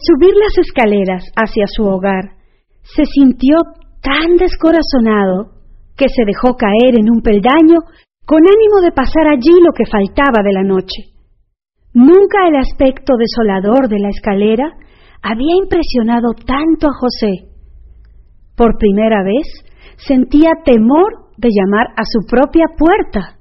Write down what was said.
subir las escaleras hacia su hogar, se sintió tan descorazonado que se dejó caer en un peldaño con ánimo de pasar allí lo que faltaba de la noche. Nunca el aspecto desolador de la escalera había impresionado tanto a José. Por primera vez sentía temor de llamar a su propia puerta.